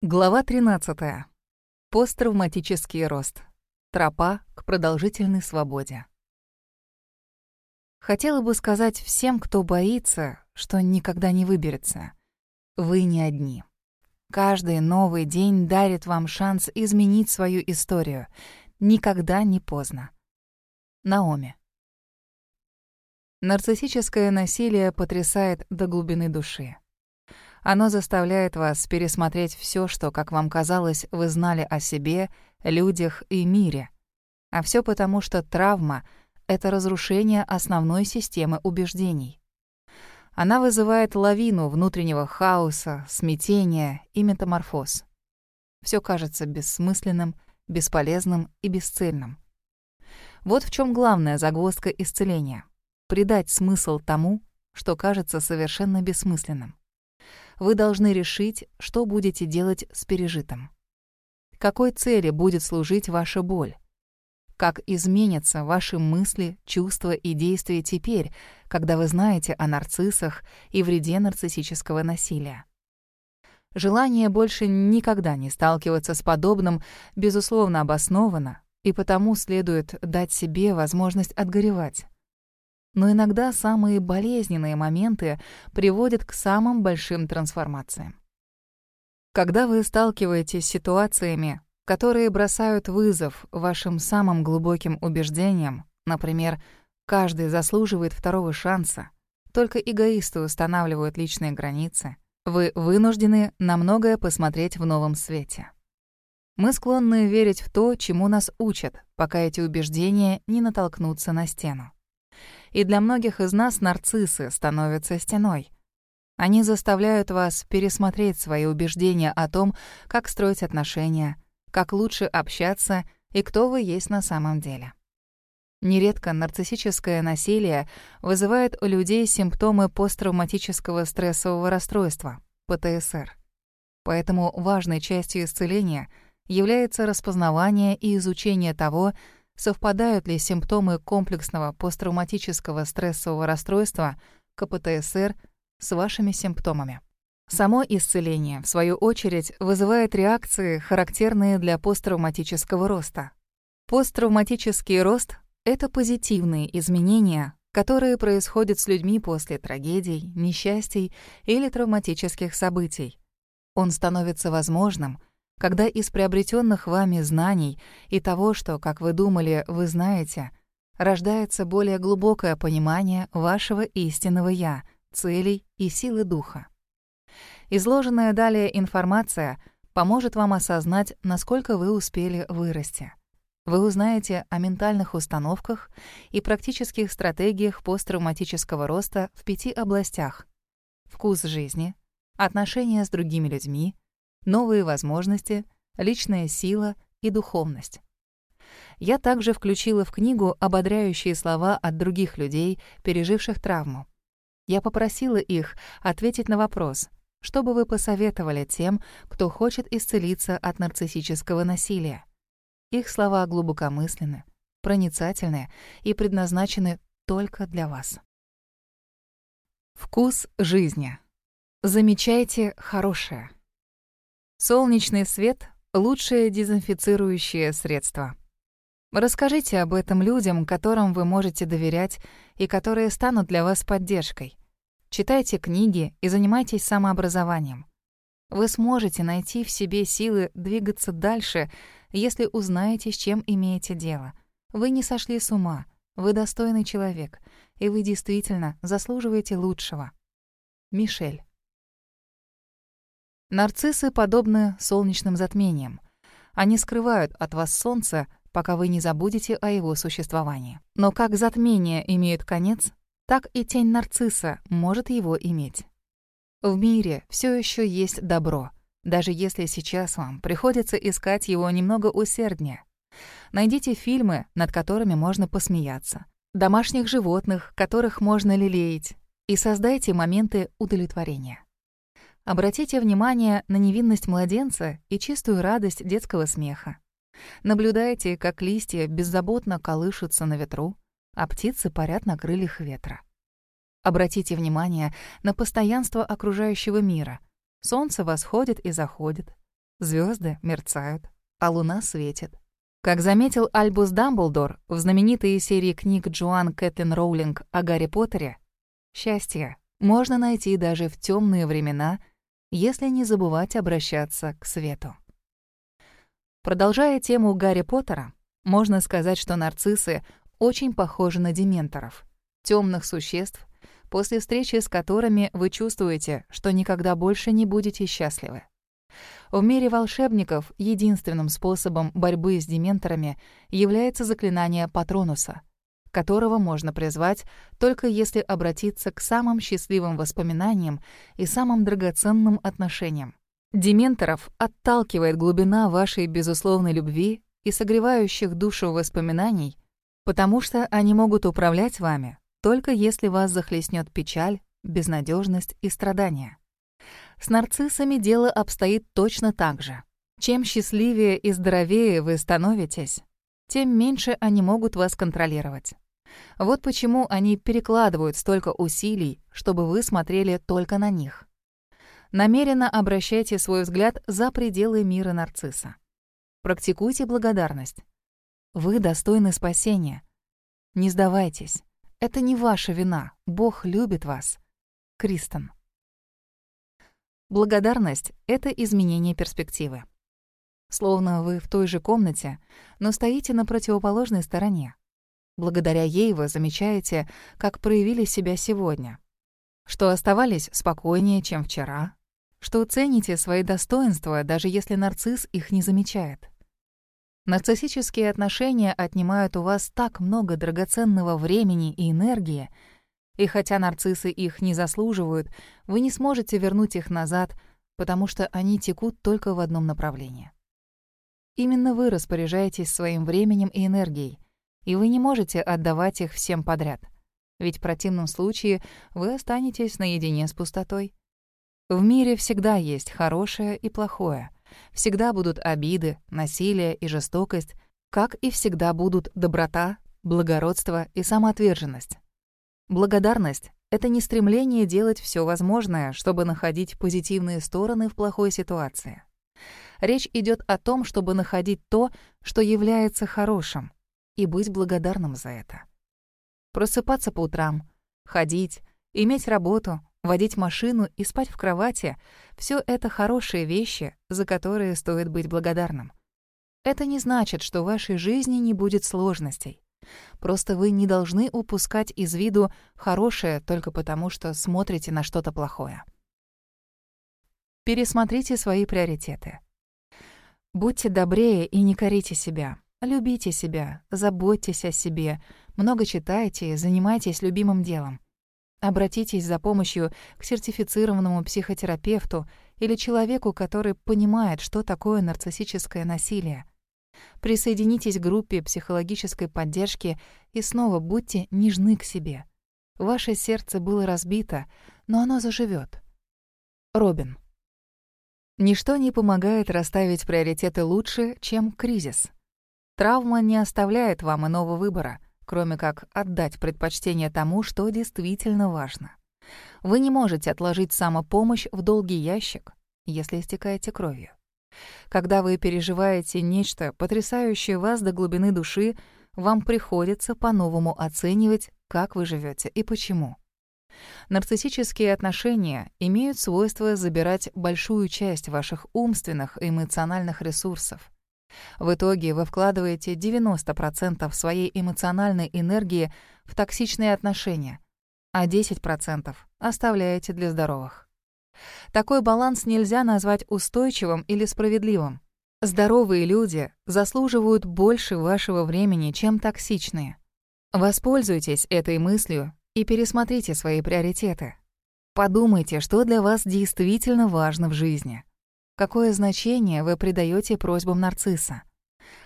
Глава 13. Посттравматический рост. Тропа к продолжительной свободе. Хотела бы сказать всем, кто боится, что никогда не выберется. Вы не одни. Каждый новый день дарит вам шанс изменить свою историю. Никогда не поздно. Наоми. Нарциссическое насилие потрясает до глубины души. Оно заставляет вас пересмотреть все, что, как вам казалось, вы знали о себе, людях и мире. А все потому, что травма — это разрушение основной системы убеждений. Она вызывает лавину внутреннего хаоса, смятения и метаморфоз. Все кажется бессмысленным, бесполезным и бесцельным. Вот в чем главная загвоздка исцеления — придать смысл тому, что кажется совершенно бессмысленным вы должны решить, что будете делать с пережитым. Какой цели будет служить ваша боль? Как изменятся ваши мысли, чувства и действия теперь, когда вы знаете о нарциссах и вреде нарциссического насилия? Желание больше никогда не сталкиваться с подобным, безусловно, обосновано, и потому следует дать себе возможность отгоревать. Но иногда самые болезненные моменты приводят к самым большим трансформациям. Когда вы сталкиваетесь с ситуациями, которые бросают вызов вашим самым глубоким убеждениям, например, каждый заслуживает второго шанса, только эгоисты устанавливают личные границы, вы вынуждены на многое посмотреть в новом свете. Мы склонны верить в то, чему нас учат, пока эти убеждения не натолкнутся на стену и для многих из нас нарциссы становятся стеной. Они заставляют вас пересмотреть свои убеждения о том, как строить отношения, как лучше общаться и кто вы есть на самом деле. Нередко нарциссическое насилие вызывает у людей симптомы посттравматического стрессового расстройства, ПТСР. Поэтому важной частью исцеления является распознавание и изучение того, совпадают ли симптомы комплексного посттравматического стрессового расстройства КПТСР с вашими симптомами. Само исцеление, в свою очередь, вызывает реакции, характерные для посттравматического роста. Посттравматический рост — это позитивные изменения, которые происходят с людьми после трагедий, несчастий или травматических событий. Он становится возможным, когда из приобретенных вами знаний и того, что, как вы думали, вы знаете, рождается более глубокое понимание вашего истинного «я», целей и силы духа. Изложенная далее информация поможет вам осознать, насколько вы успели вырасти. Вы узнаете о ментальных установках и практических стратегиях посттравматического роста в пяти областях. Вкус жизни, отношения с другими людьми, новые возможности, личная сила и духовность. Я также включила в книгу ободряющие слова от других людей, переживших травму. Я попросила их ответить на вопрос, что бы вы посоветовали тем, кто хочет исцелиться от нарциссического насилия. Их слова глубокомысленны, проницательны и предназначены только для вас. Вкус жизни. Замечайте хорошее. Солнечный свет — лучшее дезинфицирующее средство. Расскажите об этом людям, которым вы можете доверять и которые станут для вас поддержкой. Читайте книги и занимайтесь самообразованием. Вы сможете найти в себе силы двигаться дальше, если узнаете, с чем имеете дело. Вы не сошли с ума, вы достойный человек, и вы действительно заслуживаете лучшего. Мишель. Нарциссы подобны солнечным затмениям. Они скрывают от вас солнце, пока вы не забудете о его существовании. Но как затмение имеет конец, так и тень нарцисса может его иметь. В мире все еще есть добро, даже если сейчас вам приходится искать его немного усерднее. Найдите фильмы, над которыми можно посмеяться, домашних животных, которых можно лелеять, и создайте моменты удовлетворения. Обратите внимание на невинность младенца и чистую радость детского смеха. Наблюдайте, как листья беззаботно колышутся на ветру, а птицы парят на крыльях ветра. Обратите внимание на постоянство окружающего мира. Солнце восходит и заходит. Звезды мерцают, а луна светит. Как заметил Альбус Дамблдор в знаменитой серии книг Джоан Кэтлин Роулинг о Гарри Поттере, счастье можно найти даже в темные времена, если не забывать обращаться к свету. Продолжая тему Гарри Поттера, можно сказать, что нарциссы очень похожи на дементоров, темных существ, после встречи с которыми вы чувствуете, что никогда больше не будете счастливы. В мире волшебников единственным способом борьбы с дементорами является заклинание Патронуса, которого можно призвать только если обратиться к самым счастливым воспоминаниям и самым драгоценным отношениям. Дементоров отталкивает глубина вашей безусловной любви и согревающих душу воспоминаний, потому что они могут управлять вами, только если вас захлестнет печаль, безнадежность и страдания. С нарциссами дело обстоит точно так же. Чем счастливее и здоровее вы становитесь, тем меньше они могут вас контролировать. Вот почему они перекладывают столько усилий, чтобы вы смотрели только на них намеренно обращайте свой взгляд за пределы мира нарцисса. Практикуйте благодарность. Вы достойны спасения. Не сдавайтесь. Это не ваша вина. Бог любит вас. Кристен. Благодарность — это изменение перспективы. Словно вы в той же комнате, но стоите на противоположной стороне. Благодаря ей вы замечаете, как проявили себя сегодня, что оставались спокойнее, чем вчера, что цените свои достоинства, даже если нарцисс их не замечает. Нарциссические отношения отнимают у вас так много драгоценного времени и энергии, и хотя нарциссы их не заслуживают, вы не сможете вернуть их назад, потому что они текут только в одном направлении. Именно вы распоряжаетесь своим временем и энергией, и вы не можете отдавать их всем подряд, ведь в противном случае вы останетесь наедине с пустотой. В мире всегда есть хорошее и плохое. Всегда будут обиды, насилие и жестокость, как и всегда будут доброта, благородство и самоотверженность. Благодарность — это не стремление делать все возможное, чтобы находить позитивные стороны в плохой ситуации. Речь идет о том, чтобы находить то, что является хорошим, и быть благодарным за это. Просыпаться по утрам, ходить, иметь работу, водить машину и спать в кровати — все это хорошие вещи, за которые стоит быть благодарным. Это не значит, что в вашей жизни не будет сложностей. Просто вы не должны упускать из виду хорошее только потому, что смотрите на что-то плохое. Пересмотрите свои приоритеты. Будьте добрее и не корите себя. Любите себя, заботьтесь о себе, много читайте, занимайтесь любимым делом. Обратитесь за помощью к сертифицированному психотерапевту или человеку, который понимает, что такое нарциссическое насилие. Присоединитесь к группе психологической поддержки и снова будьте нежны к себе. Ваше сердце было разбито, но оно заживет. Робин. Ничто не помогает расставить приоритеты лучше, чем кризис. Травма не оставляет вам иного выбора — кроме как отдать предпочтение тому, что действительно важно. Вы не можете отложить самопомощь в долгий ящик, если истекаете кровью. Когда вы переживаете нечто, потрясающее вас до глубины души, вам приходится по-новому оценивать, как вы живете и почему. Нарциссические отношения имеют свойство забирать большую часть ваших умственных и эмоциональных ресурсов. В итоге вы вкладываете 90% своей эмоциональной энергии в токсичные отношения, а 10% оставляете для здоровых. Такой баланс нельзя назвать устойчивым или справедливым. Здоровые люди заслуживают больше вашего времени, чем токсичные. Воспользуйтесь этой мыслью и пересмотрите свои приоритеты. Подумайте, что для вас действительно важно в жизни. Какое значение вы придаете просьбам нарцисса?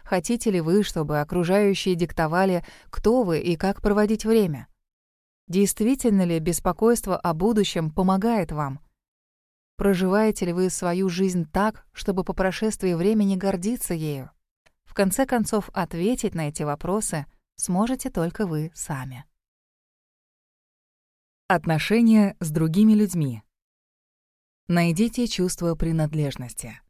Хотите ли вы, чтобы окружающие диктовали, кто вы и как проводить время? Действительно ли беспокойство о будущем помогает вам? Проживаете ли вы свою жизнь так, чтобы по прошествии времени гордиться ею? В конце концов, ответить на эти вопросы сможете только вы сами. Отношения с другими людьми. Найдите чувство принадлежности.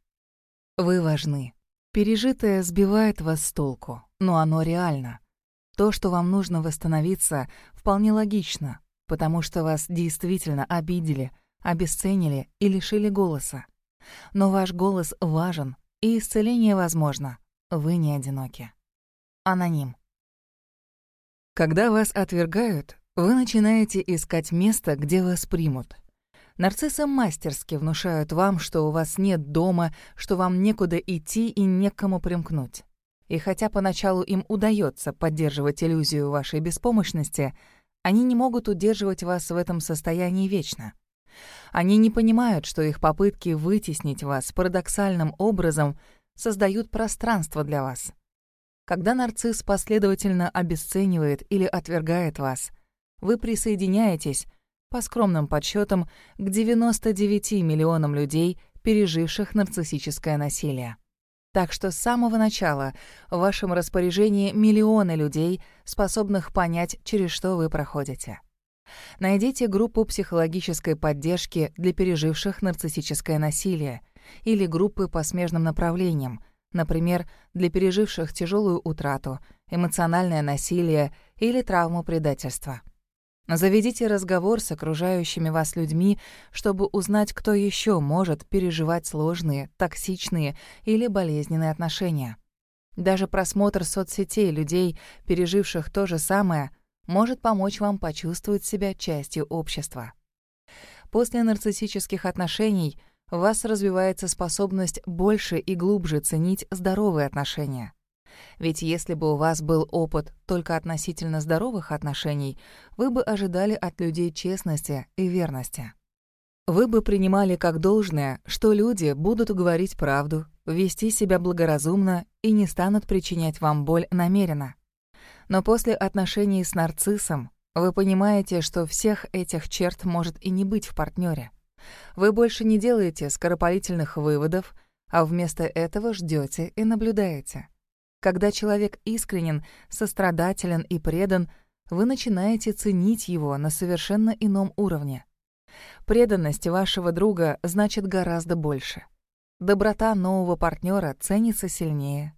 Вы важны. Пережитое сбивает вас с толку, но оно реально. То, что вам нужно восстановиться, вполне логично, потому что вас действительно обидели, обесценили и лишили голоса. Но ваш голос важен, и исцеление возможно. Вы не одиноки. Аноним. Когда вас отвергают, вы начинаете искать место, где вас примут. Нарциссы мастерски внушают вам, что у вас нет дома, что вам некуда идти и некому примкнуть. И хотя поначалу им удается поддерживать иллюзию вашей беспомощности, они не могут удерживать вас в этом состоянии вечно. Они не понимают, что их попытки вытеснить вас парадоксальным образом создают пространство для вас. Когда нарцисс последовательно обесценивает или отвергает вас, вы присоединяетесь — по скромным подсчетам, к 99 миллионам людей, переживших нарциссическое насилие. Так что с самого начала в вашем распоряжении миллионы людей, способных понять, через что вы проходите. Найдите группу психологической поддержки для переживших нарциссическое насилие или группы по смежным направлениям, например, для переживших тяжелую утрату, эмоциональное насилие или травму предательства. Заведите разговор с окружающими вас людьми, чтобы узнать, кто еще может переживать сложные, токсичные или болезненные отношения. Даже просмотр соцсетей людей, переживших то же самое, может помочь вам почувствовать себя частью общества. После нарциссических отношений у вас развивается способность больше и глубже ценить здоровые отношения. Ведь если бы у вас был опыт только относительно здоровых отношений, вы бы ожидали от людей честности и верности. Вы бы принимали как должное, что люди будут говорить правду, вести себя благоразумно и не станут причинять вам боль намеренно. Но после отношений с нарциссом вы понимаете, что всех этих черт может и не быть в партнере. Вы больше не делаете скоропалительных выводов, а вместо этого ждете и наблюдаете. Когда человек искренен, сострадателен и предан, вы начинаете ценить его на совершенно ином уровне. Преданность вашего друга значит гораздо больше. Доброта нового партнера ценится сильнее.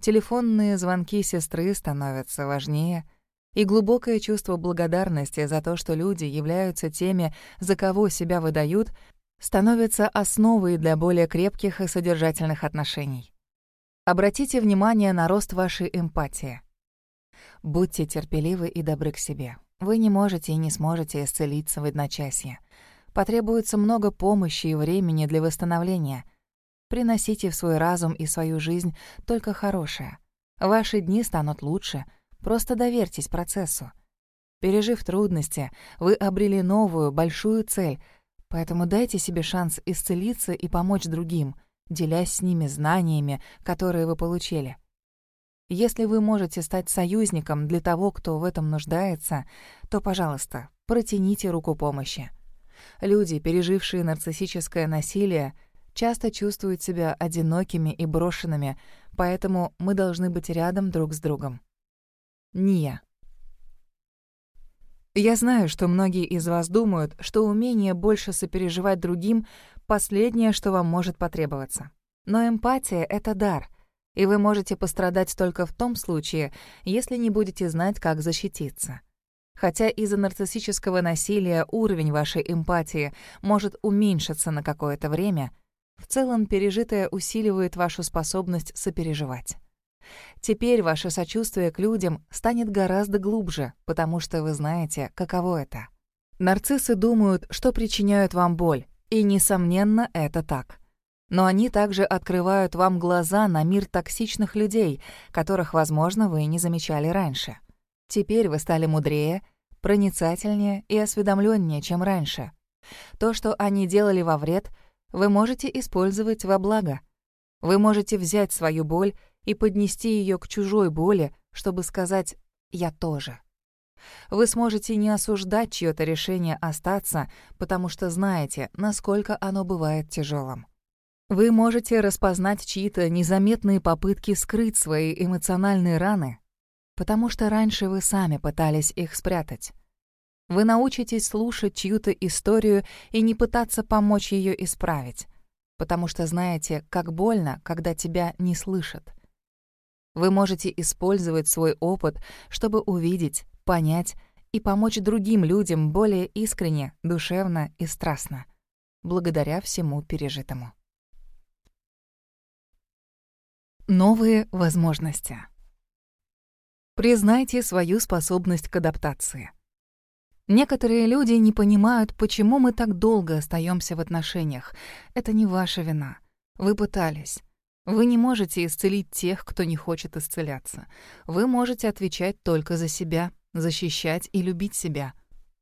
Телефонные звонки сестры становятся важнее. И глубокое чувство благодарности за то, что люди являются теми, за кого себя выдают, становится основой для более крепких и содержательных отношений. Обратите внимание на рост вашей эмпатии. Будьте терпеливы и добры к себе. Вы не можете и не сможете исцелиться в одночасье. Потребуется много помощи и времени для восстановления. Приносите в свой разум и свою жизнь только хорошее. Ваши дни станут лучше, просто доверьтесь процессу. Пережив трудности, вы обрели новую, большую цель, поэтому дайте себе шанс исцелиться и помочь другим — делясь с ними знаниями, которые вы получили. Если вы можете стать союзником для того, кто в этом нуждается, то, пожалуйста, протяните руку помощи. Люди, пережившие нарциссическое насилие, часто чувствуют себя одинокими и брошенными, поэтому мы должны быть рядом друг с другом. Ния. Я знаю, что многие из вас думают, что умение больше сопереживать другим последнее, что вам может потребоваться. Но эмпатия — это дар, и вы можете пострадать только в том случае, если не будете знать, как защититься. Хотя из-за нарциссического насилия уровень вашей эмпатии может уменьшиться на какое-то время, в целом пережитое усиливает вашу способность сопереживать. Теперь ваше сочувствие к людям станет гораздо глубже, потому что вы знаете, каково это. Нарциссы думают, что причиняют вам боль, и, несомненно, это так. Но они также открывают вам глаза на мир токсичных людей, которых, возможно, вы не замечали раньше. Теперь вы стали мудрее, проницательнее и осведомленнее, чем раньше. То, что они делали во вред, вы можете использовать во благо. Вы можете взять свою боль и поднести ее к чужой боли, чтобы сказать «я тоже». Вы сможете не осуждать чьё-то решение остаться, потому что знаете, насколько оно бывает тяжелым. Вы можете распознать чьи-то незаметные попытки скрыть свои эмоциональные раны, потому что раньше вы сами пытались их спрятать. Вы научитесь слушать чью-то историю и не пытаться помочь ее исправить. потому что знаете, как больно, когда тебя не слышат. Вы можете использовать свой опыт, чтобы увидеть, понять и помочь другим людям более искренне, душевно и страстно, благодаря всему пережитому. Новые возможности. Признайте свою способность к адаптации. Некоторые люди не понимают, почему мы так долго остаемся в отношениях. Это не ваша вина. Вы пытались. Вы не можете исцелить тех, кто не хочет исцеляться. Вы можете отвечать только за себя, защищать и любить себя.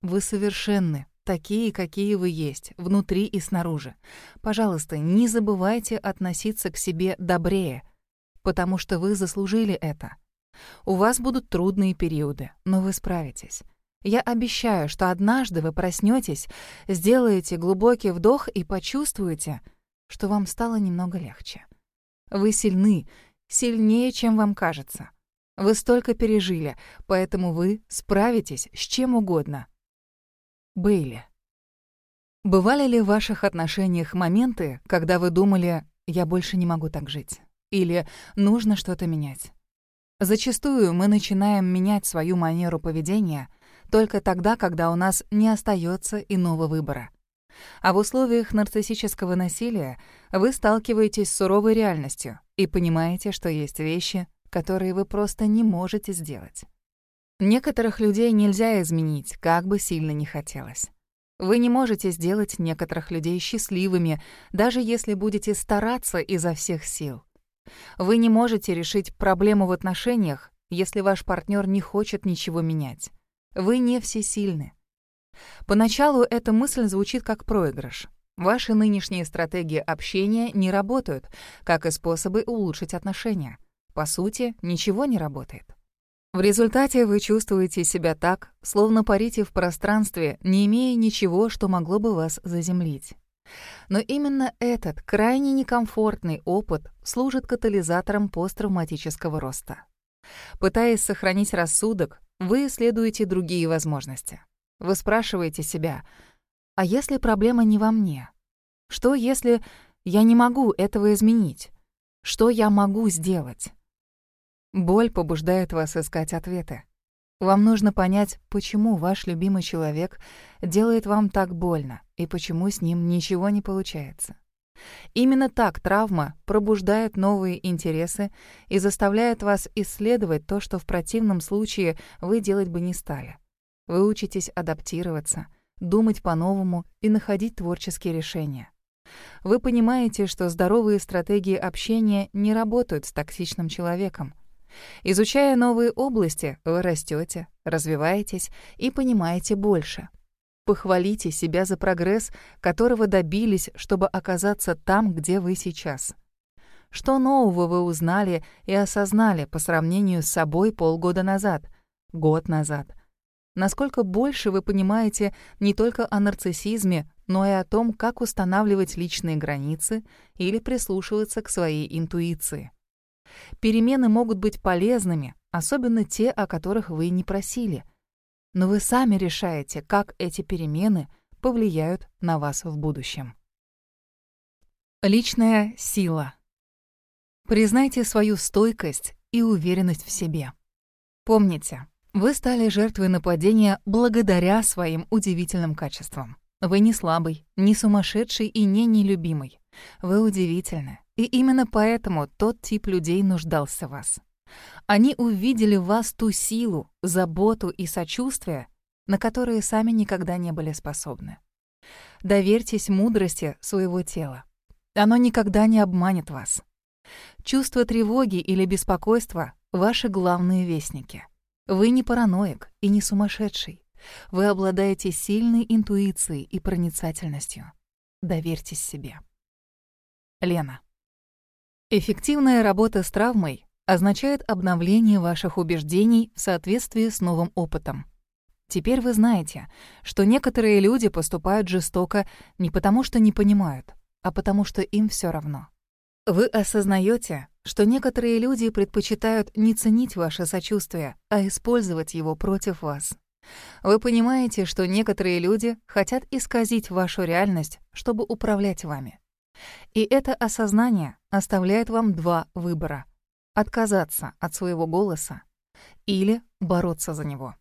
Вы совершенны, такие, какие вы есть, внутри и снаружи. Пожалуйста, не забывайте относиться к себе добрее, потому что вы заслужили это. У вас будут трудные периоды, но вы справитесь. Я обещаю, что однажды вы проснетесь, сделаете глубокий вдох и почувствуете, что вам стало немного легче. Вы сильны, сильнее, чем вам кажется. Вы столько пережили, поэтому вы справитесь с чем угодно. Бейли. Бывали ли в ваших отношениях моменты, когда вы думали «я больше не могу так жить» или «нужно что-то менять»? Зачастую мы начинаем менять свою манеру поведения — только тогда, когда у нас не остается иного выбора. А в условиях нарциссического насилия вы сталкиваетесь с суровой реальностью и понимаете, что есть вещи, которые вы просто не можете сделать. Некоторых людей нельзя изменить, как бы сильно ни хотелось. Вы не можете сделать некоторых людей счастливыми, даже если будете стараться изо всех сил. Вы не можете решить проблему в отношениях, если ваш партнер не хочет ничего менять. Вы не всесильны. Поначалу эта мысль звучит как проигрыш. Ваши нынешние стратегии общения не работают, как и способы улучшить отношения. По сути, ничего не работает. В результате вы чувствуете себя так, словно парите в пространстве, не имея ничего, что могло бы вас заземлить. Но именно этот крайне некомфортный опыт служит катализатором посттравматического роста. Пытаясь сохранить рассудок, вы исследуете другие возможности. Вы спрашиваете себя, а если проблема не во мне? Что если я не могу этого изменить? Что я могу сделать? Боль побуждает вас искать ответы. Вам нужно понять, почему ваш любимый человек делает вам так больно и почему с ним ничего не получается. Именно так травма пробуждает новые интересы и заставляет вас исследовать то, что в противном случае вы делать бы не стали. Вы учитесь адаптироваться, думать по-новому и находить творческие решения. Вы понимаете, что здоровые стратегии общения не работают с токсичным человеком. Изучая новые области, вы растете, развиваетесь и понимаете больше. Похвалите себя за прогресс, которого добились, чтобы оказаться там, где вы сейчас. Что нового вы узнали и осознали по сравнению с собой полгода назад, год назад? Насколько больше вы понимаете не только о нарциссизме, но и о том, как устанавливать личные границы или прислушиваться к своей интуиции? Перемены могут быть полезными, особенно те, о которых вы не просили — но вы сами решаете, как эти перемены повлияют на вас в будущем. Личная сила. Признайте свою стойкость и уверенность в себе. Помните, вы стали жертвой нападения благодаря своим удивительным качествам. Вы не слабый, не сумасшедший и не нелюбимый. Вы удивительны. И именно поэтому тот тип людей нуждался в вас. Они увидели в вас ту силу, заботу и сочувствие, на которые сами никогда не были способны. Доверьтесь мудрости своего тела. Оно никогда не обманет вас. Чувство тревоги или беспокойства — ваши главные вестники. Вы не параноик и не сумасшедший. Вы обладаете сильной интуицией и проницательностью. Доверьтесь себе. Лена. Эффективная работа с травмой означает обновление ваших убеждений в соответствии с новым опытом. Теперь вы знаете, что некоторые люди поступают жестоко не потому, что не понимают, а потому что им все равно. Вы осознаете, что некоторые люди предпочитают не ценить ваше сочувствие, а использовать его против вас. Вы понимаете, что некоторые люди хотят исказить вашу реальность, чтобы управлять вами. И это осознание оставляет вам два выбора — отказаться от своего голоса или бороться за него.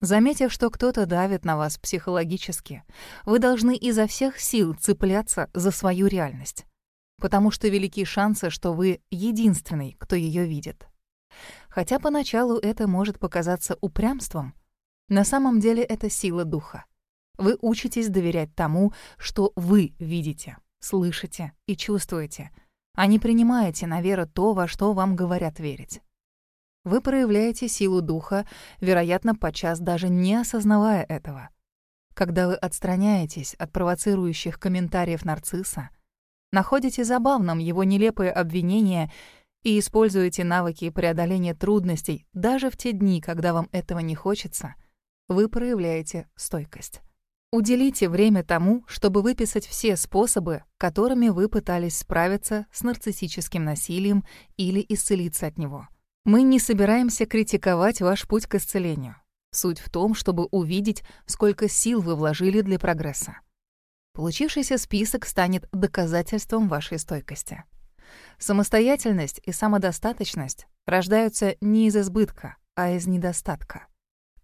Заметив, что кто-то давит на вас психологически, вы должны изо всех сил цепляться за свою реальность, потому что велики шансы, что вы единственный, кто ее видит. Хотя поначалу это может показаться упрямством, на самом деле это сила духа. Вы учитесь доверять тому, что вы видите, слышите и чувствуете, а не принимаете на веру то, во что вам говорят верить. Вы проявляете силу духа, вероятно, подчас даже не осознавая этого. Когда вы отстраняетесь от провоцирующих комментариев нарцисса, находите забавным его нелепые обвинения и используете навыки преодоления трудностей даже в те дни, когда вам этого не хочется, вы проявляете стойкость. Уделите время тому, чтобы выписать все способы, которыми вы пытались справиться с нарциссическим насилием или исцелиться от него — мы не собираемся критиковать ваш путь к исцелению. Суть в том, чтобы увидеть, сколько сил вы вложили для прогресса. Получившийся список станет доказательством вашей стойкости. Самостоятельность и самодостаточность рождаются не из избытка, а из недостатка.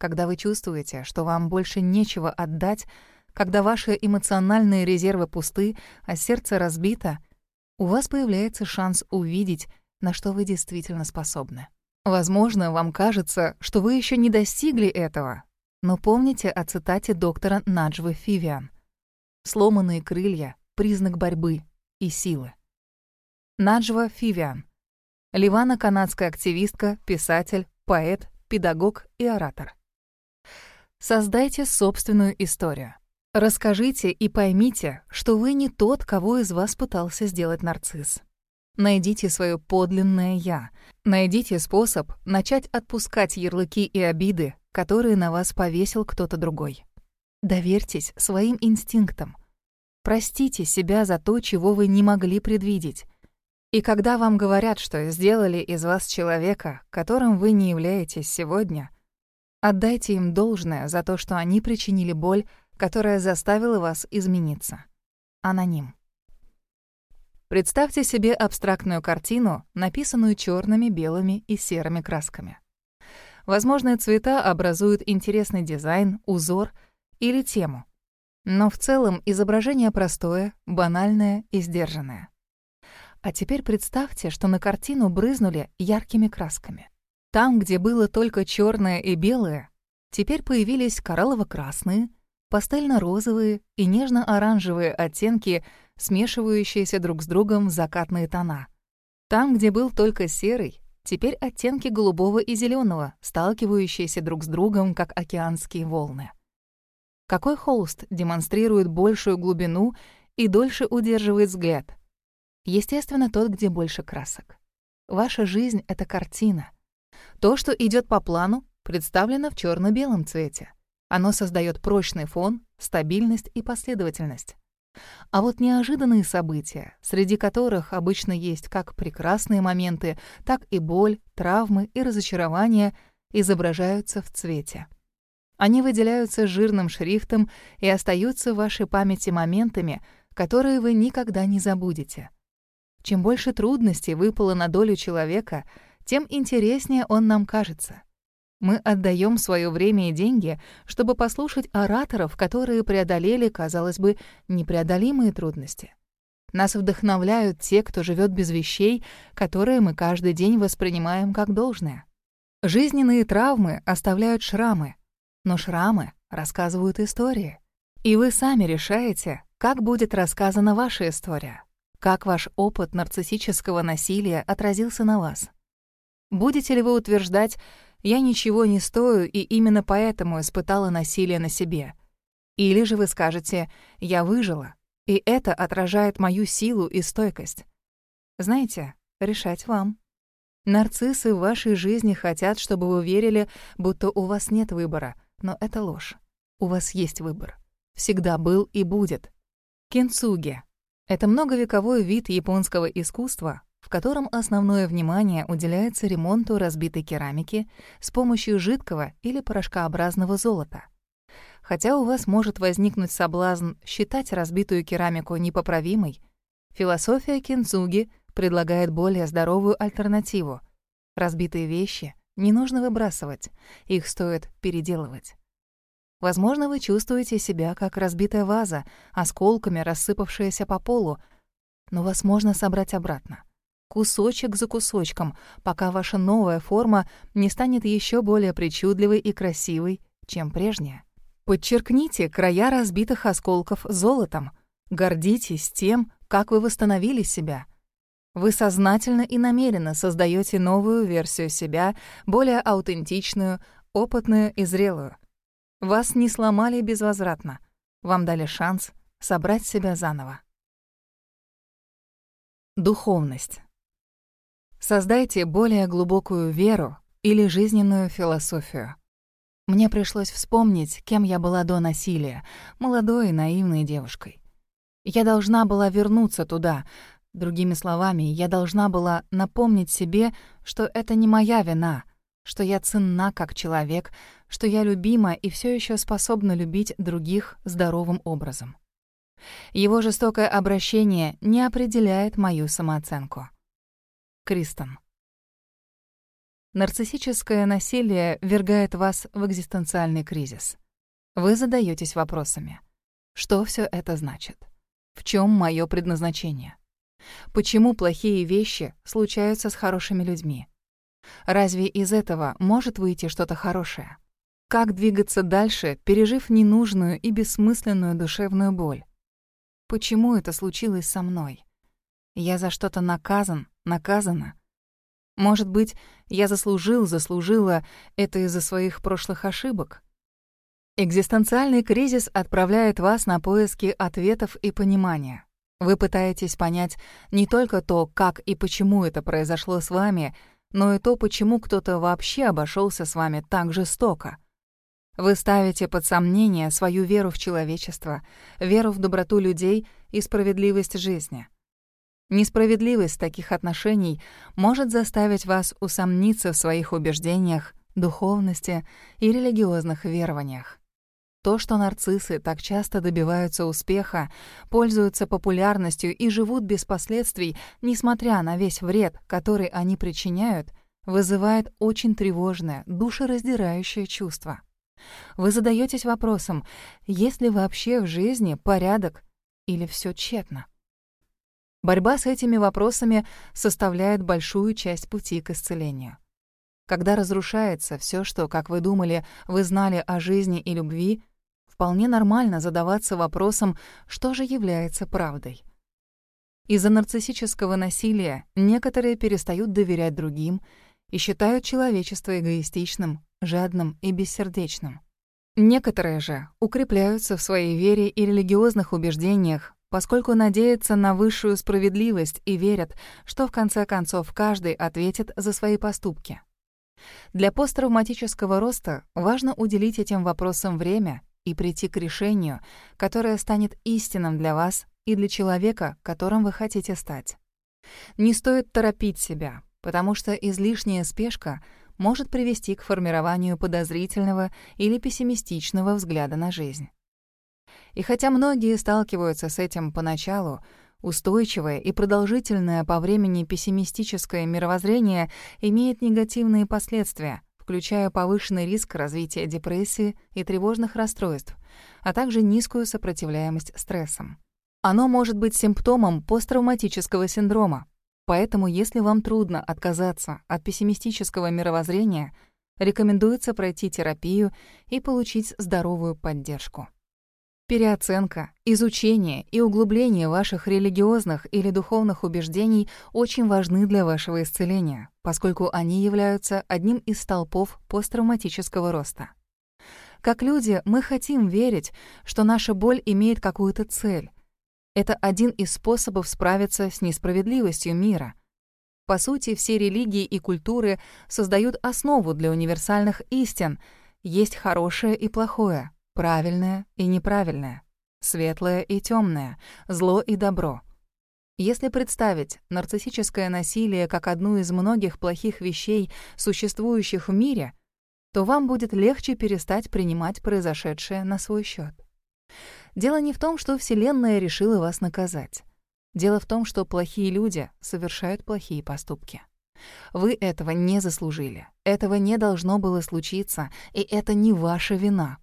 Когда вы чувствуете, что вам больше нечего отдать, когда ваши эмоциональные резервы пусты, а сердце разбито, у вас появляется шанс увидеть, на что вы действительно способны. Возможно, вам кажется, что вы еще не достигли этого, но помните о цитате доктора Наджвы Фивиан. «Сломанные крылья — признак борьбы и силы». Наджва Фивиан. Ливана-канадская активистка, писатель, поэт, педагог и оратор. Создайте собственную историю. Расскажите и поймите, что вы не тот, кого из вас пытался сделать нарцисс. Найдите свое подлинное «я». Найдите способ начать отпускать ярлыки и обиды, которые на вас повесил кто-то другой. Доверьтесь своим инстинктам. Простите себя за то, чего вы не могли предвидеть. И когда вам говорят, что сделали из вас человека, которым вы не являетесь сегодня, отдайте им должное за то, что они причинили боль, которая заставила вас измениться. Аноним. Представьте себе абстрактную картину, написанную черными, белыми и серыми красками. Возможные цвета образуют интересный дизайн, узор или тему. Но в целом изображение простое, банальное и сдержанное. А теперь представьте, что на картину брызнули яркими красками. Там, где было только черное и белое, теперь появились кораллово-красные, пастельно-розовые и нежно-оранжевые оттенки смешивающиеся друг с другом в закатные тона. Там, где был только серый, теперь оттенки голубого и зеленого, сталкивающиеся друг с другом, как океанские волны. Какой холст демонстрирует большую глубину и дольше удерживает взгляд? Естественно, тот, где больше красок. Ваша жизнь — это картина. То, что идет по плану, представлено в черно белом цвете. Оно создает прочный фон, стабильность и последовательность. А вот неожиданные события, среди которых обычно есть как прекрасные моменты, так и боль, травмы и разочарования, изображаются в цвете. Они выделяются жирным шрифтом и остаются в вашей памяти моментами, которые вы никогда не забудете. Чем больше трудностей выпало на долю человека, тем интереснее он нам кажется. Мы отдаем свое время и деньги, чтобы послушать ораторов, которые преодолели, казалось бы, непреодолимые трудности. Нас вдохновляют те, кто живет без вещей, которые мы каждый день воспринимаем как должное. Жизненные травмы оставляют шрамы, но шрамы рассказывают истории. И вы сами решаете, как будет рассказана ваша история, как ваш опыт нарциссического насилия отразился на вас. Будете ли вы утверждать, я ничего не стою и именно поэтому испытала насилие на себе. Или же вы скажете «я выжила», и это отражает мою силу и стойкость. Знаете, решать вам. Нарциссы в вашей жизни хотят, чтобы вы верили, будто у вас нет выбора, но это ложь. У вас есть выбор. Всегда был и будет. Кинцуги — это многовековой вид японского искусства, в котором основное внимание уделяется ремонту разбитой керамики с помощью жидкого или порошкообразного золота. Хотя у вас может возникнуть соблазн считать разбитую керамику непоправимой, Философия кинцуги предлагает более здоровую альтернативу. Разбитые вещи не нужно выбрасывать, их стоит переделывать. Возможно, вы чувствуете себя как разбитая ваза, осколками рассыпавшаяся по полу, но вас можно собрать обратно. Кусочек за кусочком, пока ваша новая форма не станет еще более причудливой и красивой, чем прежняя. Подчеркните края разбитых осколков золотом. Гордитесь тем, как вы восстановили себя. Вы сознательно и намеренно создаете новую версию себя, более аутентичную, опытную и зрелую. Вас не сломали безвозвратно. Вам дали шанс собрать себя заново. Духовность. Создайте более глубокую веру или жизненную философию. Мне пришлось вспомнить, кем я была до насилия, молодой и наивной девушкой. Я должна была вернуться туда. Другими словами, я должна была напомнить себе, что это не моя вина — что я ценна как человек, что я любима и все еще способна любить других здоровым образом. Его жестокое обращение не определяет мою самооценку. Кристен. Нарциссическое насилие ввергает вас в экзистенциальный кризис. Вы задаетесь вопросами. Что все это значит? В чем мое предназначение? Почему плохие вещи случаются с хорошими людьми? Разве из этого может выйти что-то хорошее? Как двигаться дальше, пережив ненужную и бессмысленную душевную боль? Почему это случилось со мной? Я за что-то наказан, наказана? Может быть, я заслужил, заслужила это из-за своих прошлых ошибок? Экзистенциальный кризис отправляет вас на поиски ответов и понимания. Вы пытаетесь понять не только то, как и почему это произошло с вами — но и то, почему кто-то вообще обошелся с вами так жестоко. Вы ставите под сомнение свою веру в человечество, веру в доброту людей и справедливость жизни. Несправедливость таких отношений может заставить вас усомниться в своих убеждениях, духовности и религиозных верованиях. То, что нарциссы так часто добиваются успеха, пользуются популярностью и живут без последствий, несмотря на весь вред, который они причиняют, вызывает очень тревожное, душераздирающее чувство. Вы задаетесь вопросом, есть ли вообще в жизни порядок или все тщетно? Борьба с этими вопросами составляет большую часть пути к исцелению. Когда разрушается все, что, как вы думали, вы знали о жизни и любви, вполне нормально задаваться вопросом, что же является правдой. Из-за нарциссического насилия некоторые перестают доверять другим и считают человечество эгоистичным, жадным и бессердечным. Некоторые же укрепляются в своей вере и религиозных убеждениях, поскольку надеются на высшую справедливость и верят, что в конце концов каждый ответит за свои поступки. Для посттравматического роста важно уделить этим вопросам время и прийти к решению, которое станет истинным для вас и для человека, которым вы хотите стать. Не стоит торопить себя, потому что излишняя спешка может привести к формированию подозрительного или пессимистичного взгляда на жизнь. И хотя многие сталкиваются с этим поначалу, устойчивое и продолжительное по времени пессимистическое мировоззрение имеет негативные последствия, включая повышенный риск развития депрессии и тревожных расстройств, а также низкую сопротивляемость стрессам. Оно может быть симптомом посттравматического синдрома, поэтому если вам трудно отказаться от пессимистического мировоззрения, рекомендуется пройти терапию и получить здоровую поддержку. Переоценка, изучение и углубление ваших религиозных или духовных убеждений очень важны для вашего исцеления, поскольку они являются одним из столпов посттравматического роста. Как люди, мы хотим верить, что наша боль имеет какую-то цель. Это один из способов справиться с несправедливостью мира. По сути, все религии и культуры создают основу для универсальных истин. Есть хорошее и плохое, правильное и неправильное, светлое и темное, зло и добро. Если представить нарциссическое насилие как одну из многих плохих вещей, существующих в мире, то вам будет легче перестать принимать произошедшее на свой счет. Дело не в том, что Вселенная решила вас наказать. Дело в том, что плохие люди совершают плохие поступки. Вы этого не заслужили, этого не должно было случиться, и это не ваша вина.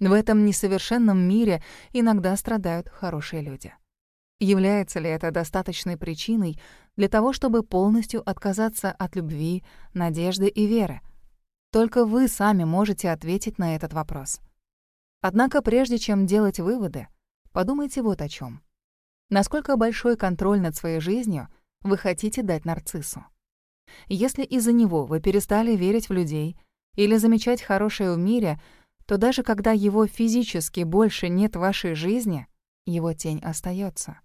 В этом несовершенном мире иногда страдают хорошие люди. Является ли это достаточной причиной для того, чтобы полностью отказаться от любви, надежды и веры? Только вы сами можете ответить на этот вопрос. Однако прежде чем делать выводы, подумайте вот о чем. Насколько большой контроль над своей жизнью вы хотите дать нарциссу? Если из-за него вы перестали верить в людей или замечать хорошее в мире, то даже когда его физически больше нет в вашей жизни, его тень остается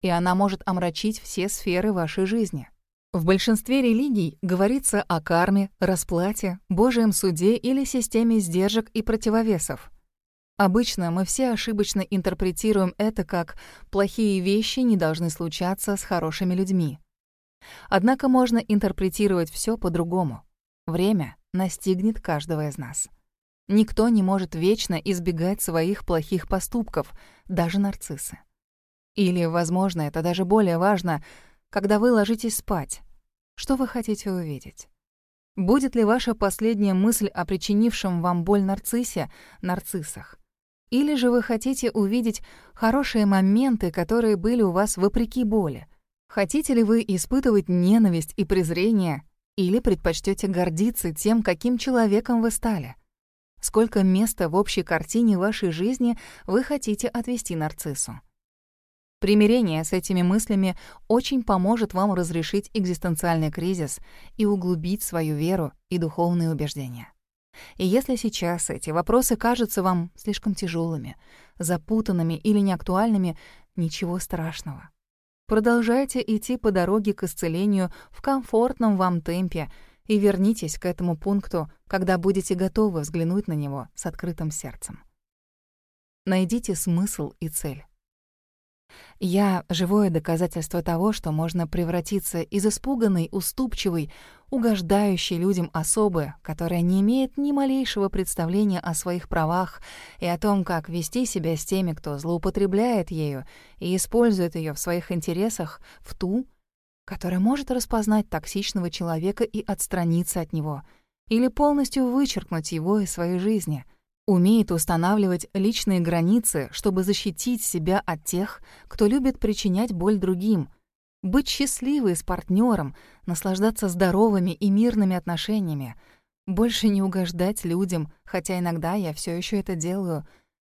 и она может омрачить все сферы вашей жизни. В большинстве религий говорится о карме, расплате, Божьем суде или системе сдержек и противовесов. Обычно мы все ошибочно интерпретируем это как «плохие вещи не должны случаться с хорошими людьми». Однако можно интерпретировать все по-другому. Время настигнет каждого из нас. Никто не может вечно избегать своих плохих поступков, даже нарциссы. Или, возможно, это даже более важно, когда вы ложитесь спать. Что вы хотите увидеть? Будет ли ваша последняя мысль о причинившем вам боль нарциссе, нарциссах? Или же вы хотите увидеть хорошие моменты, которые были у вас вопреки боли? Хотите ли вы испытывать ненависть и презрение, или предпочтете гордиться тем, каким человеком вы стали? Сколько места в общей картине вашей жизни вы хотите отвести нарциссу? Примирение с этими мыслями очень поможет вам разрешить экзистенциальный кризис и углубить свою веру и духовные убеждения. И если сейчас эти вопросы кажутся вам слишком тяжелыми, запутанными или неактуальными, ничего страшного. Продолжайте идти по дороге к исцелению в комфортном вам темпе и вернитесь к этому пункту, когда будете готовы взглянуть на него с открытым сердцем. Найдите смысл и цель. Я — живое доказательство того, что можно превратиться из испуганной, уступчивой, угождающей людям особы, которая не имеет ни малейшего представления о своих правах и о том, как вести себя с теми, кто злоупотребляет ею и использует ее в своих интересах, в ту, которая может распознать токсичного человека и отстраниться от него, или полностью вычеркнуть его из своей жизни — умеет устанавливать личные границы, чтобы защитить себя от тех, кто любит причинять боль другим, быть счастливой с партнером, наслаждаться здоровыми и мирными отношениями, больше не угождать людям, хотя иногда я все еще это делаю,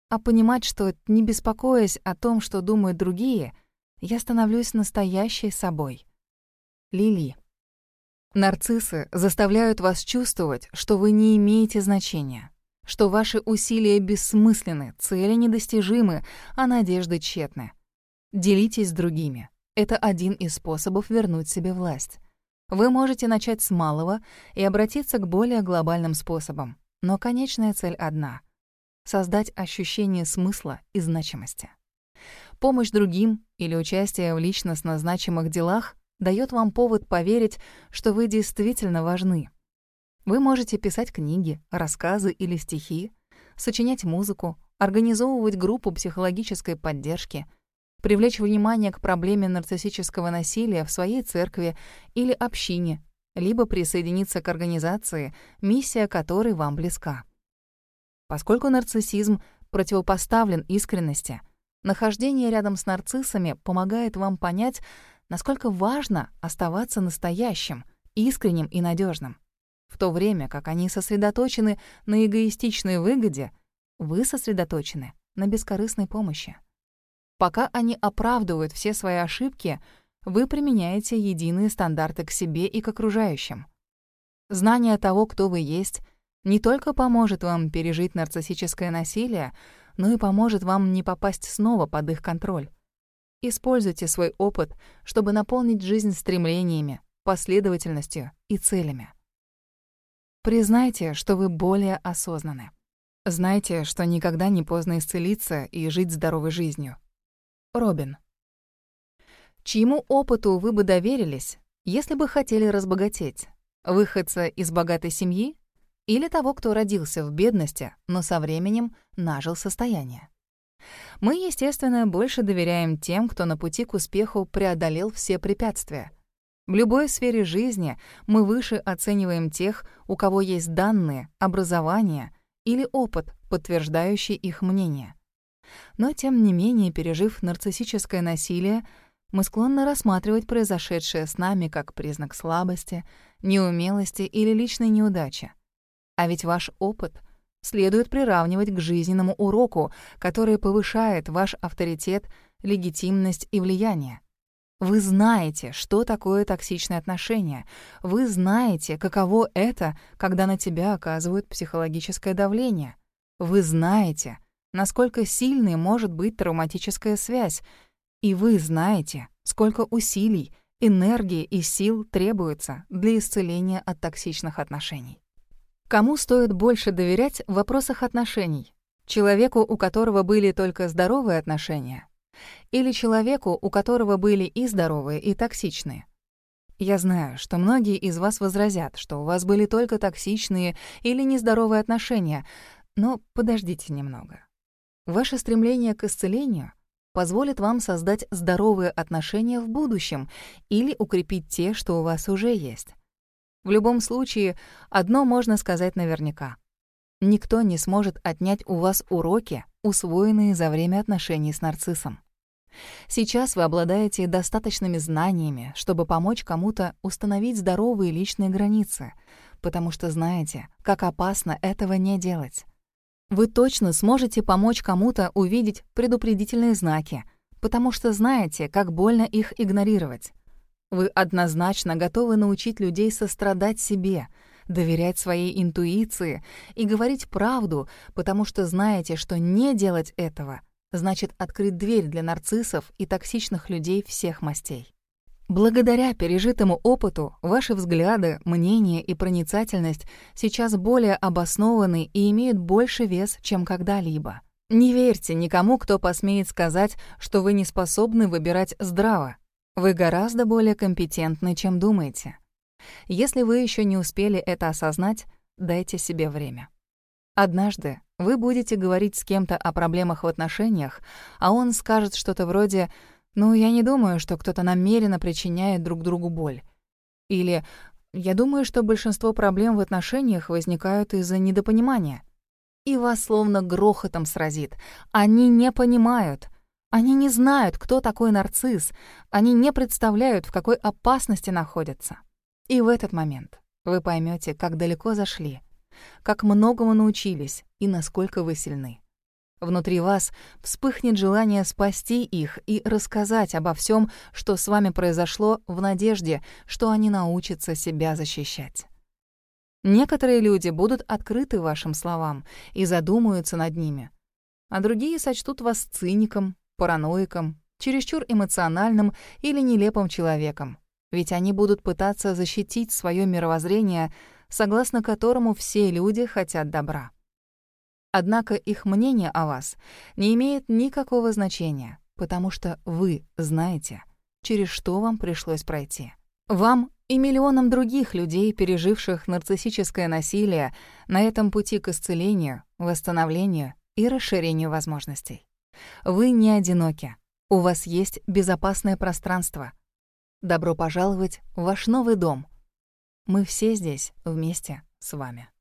а понимать, что, не беспокоясь о том, что думают другие, я становлюсь настоящей собой. Лили. Нарциссы заставляют вас чувствовать, что вы не имеете значения, что ваши усилия бессмысленны, цели недостижимы, а надежды тщетны. Делитесь с другими. Это один из способов вернуть себе власть. Вы можете начать с малого и обратиться к более глобальным способам, но конечная цель одна — создать ощущение смысла и значимости. Помощь другим или участие в личностно значимых делах дает вам повод поверить, что вы действительно важны — вы можете писать книги, рассказы или стихи, сочинять музыку, организовывать группу психологической поддержки, привлечь внимание к проблеме нарциссического насилия в своей церкви или общине, либо присоединиться к организации, миссия которой вам близка. Поскольку нарциссизм противопоставлен искренности, нахождение рядом с нарциссами помогает вам понять, насколько важно оставаться настоящим, искренним и надежным. В то время как они сосредоточены на эгоистичной выгоде, вы сосредоточены на бескорыстной помощи. Пока они оправдывают все свои ошибки, вы применяете единые стандарты к себе и к окружающим. Знание того, кто вы есть, не только поможет вам пережить нарциссическое насилие, но и поможет вам не попасть снова под их контроль. Используйте свой опыт, чтобы наполнить жизнь стремлениями, последовательностью и целями. Признайте, что вы более осознаны. Знайте, что никогда не поздно исцелиться и жить здоровой жизнью. Робин. Чьему опыту вы бы доверились, если бы хотели разбогатеть? Выходца из богатой семьи или того, кто родился в бедности, но со временем нажил состояние? Мы, естественно, больше доверяем тем, кто на пути к успеху преодолел все препятствия. В любой сфере жизни мы выше оцениваем тех, у кого есть данные, образование или опыт, подтверждающий их мнение. Но, тем не менее, пережив нарциссическое насилие, мы склонны рассматривать произошедшее с нами как признак слабости, неумелости или личной неудачи. А ведь ваш опыт следует приравнивать к жизненному уроку, который повышает ваш авторитет, легитимность и влияние. Вы знаете, что такое токсичные отношения. Вы знаете, каково это, когда на тебя оказывают психологическое давление. Вы знаете, насколько сильной может быть травматическая связь. И вы знаете, сколько усилий, энергии и сил требуется для исцеления от токсичных отношений. Кому стоит больше доверять в вопросах отношений? Человеку, у которого были только здоровые отношения? Или человеку, у которого были и здоровые, и токсичные? Я знаю, что многие из вас возразят, что у вас были только токсичные или нездоровые отношения, но подождите немного. Ваше стремление к исцелению позволит вам создать здоровые отношения в будущем или укрепить те, что у вас уже есть. В любом случае, одно можно сказать наверняка. Никто не сможет отнять у вас уроки, усвоенные за время отношений с нарциссом. Сейчас вы обладаете достаточными знаниями, чтобы помочь кому-то установить здоровые личные границы, потому что знаете, как опасно этого не делать. Вы точно сможете помочь кому-то увидеть предупредительные знаки, потому что знаете, как больно их игнорировать. Вы однозначно готовы научить людей сострадать себе, доверять своей интуиции и говорить правду, потому что знаете, что не делать этого значит открыть дверь для нарциссов и токсичных людей всех мастей. Благодаря пережитому опыту ваши взгляды, мнения и проницательность сейчас более обоснованы и имеют больше вес, чем когда-либо. Не верьте никому, кто посмеет сказать, что вы не способны выбирать здраво. Вы гораздо более компетентны, чем думаете. Если вы еще не успели это осознать, дайте себе время. Однажды вы будете говорить с кем-то о проблемах в отношениях, а он скажет что-то вроде «Ну, я не думаю, что кто-то намеренно причиняет друг другу боль». Или «Я думаю, что большинство проблем в отношениях возникают из-за недопонимания». И вас словно грохотом сразит. Они не понимают. Они не знают, кто такой нарцисс, они не представляют, в какой опасности находятся. И в этот момент вы поймете, как далеко зашли, как многому научились и насколько вы сильны. Внутри вас вспыхнет желание спасти их и рассказать обо всем, что с вами произошло, в надежде, что они научатся себя защищать. Некоторые люди будут открыты вашим словам и задумаются над ними, а другие сочтут вас циником, параноиком, чересчур эмоциональным или нелепым человеком, ведь они будут пытаться защитить свое мировоззрение, согласно которому все люди хотят добра. Однако их мнение о вас не имеет никакого значения, потому что вы знаете, через что вам пришлось пройти. Вам и миллионам других людей, переживших нарциссическое насилие, на этом пути к исцелению, восстановлению и расширению возможностей. Вы не одиноки. У вас есть безопасное пространство. Добро пожаловать в ваш новый дом. Мы все здесь вместе с вами.